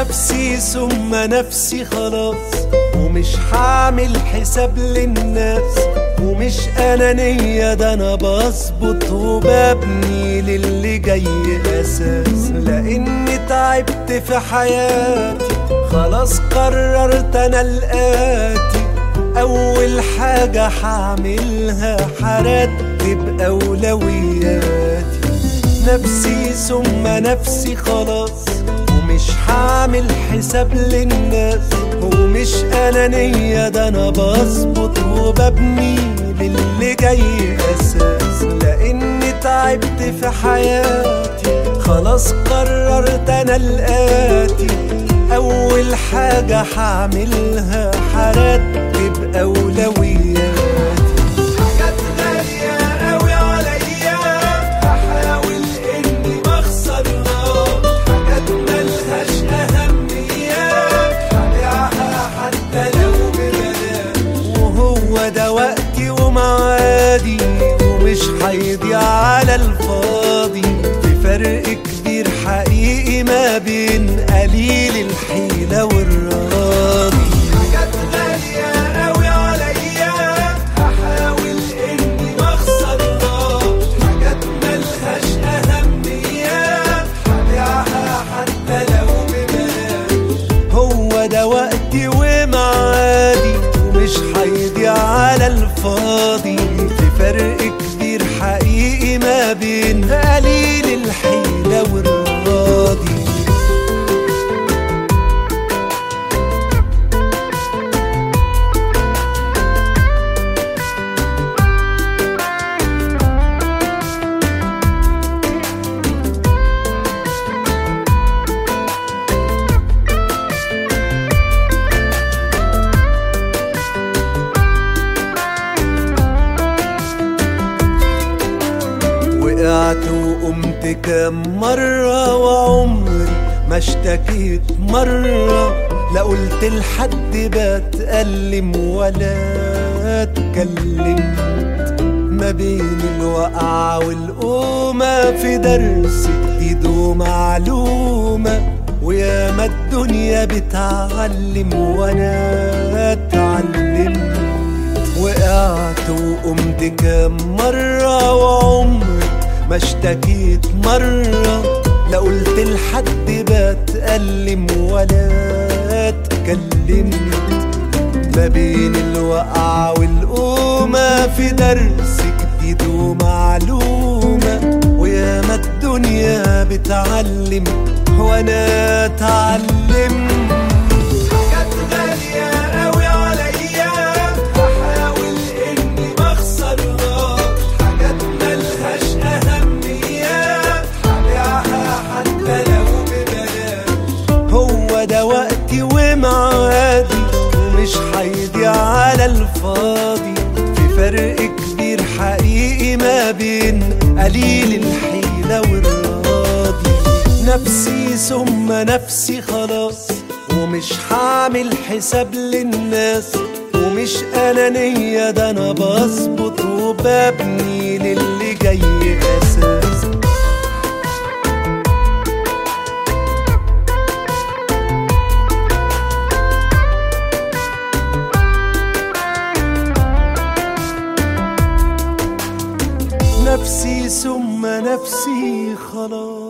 نفسي ثم نفسي خلاص. ومش هعمل حساب للناس. ومش أنانية ده أنا بظبط وببني للي جاي أساس. لأني تعبت في حياتي خلاص قررت أنا الآتي. أول حاجة هعملها هرتب أولوياتي. نفسي ثم نفسي خلاص. ومش هعمل حساب للناس ومش أنانية ده أنا بظبط وببني للي جاي أساس. لأني تعبت في حياتي خلاص قررت أنا الآتي. أول حاجة هعملها هرتب أولوياتي. ومعادي ومش هيضيع على الفاضي. في فرق كبير حقيقي ما بين قليل الحيلة والراضي. حاجات غالية أوي عليا هحاول إني ما أخسرهاش حاجات ملهاش أهمية هبيعها حتى لو ببلاش هو ده وقتي ومعادي ومش هيضيع على الفاضي. فرق كبير حقيقي ما بين قليل الحيلة وقعت وقمت كام مرة وعمري ما اشتكيت مرة لا قلت لحد بتألم ولا اتكلمت ما بين الوقعة والقومة في درس جديد ومعلومة وياما الدنيا بتعلم وأنا اتعلمت وقعت وقمت كام مرة وعمري ما اشتكيت مرة لا قلت لحد بتألم ولا اتكلمت. ما بين الوقعة والقومة في درس جديد ومعلومة. وياما الدنيا بتعلم وأنا اتعلمت قليل الحيلة والراضي. نفسي ثم نفسي خلاص ومش هعمل حساب للناس. ومش أنانية ده أنا بظبط وببني للي جاي أساس. نفسي ثم نفسي خلاص.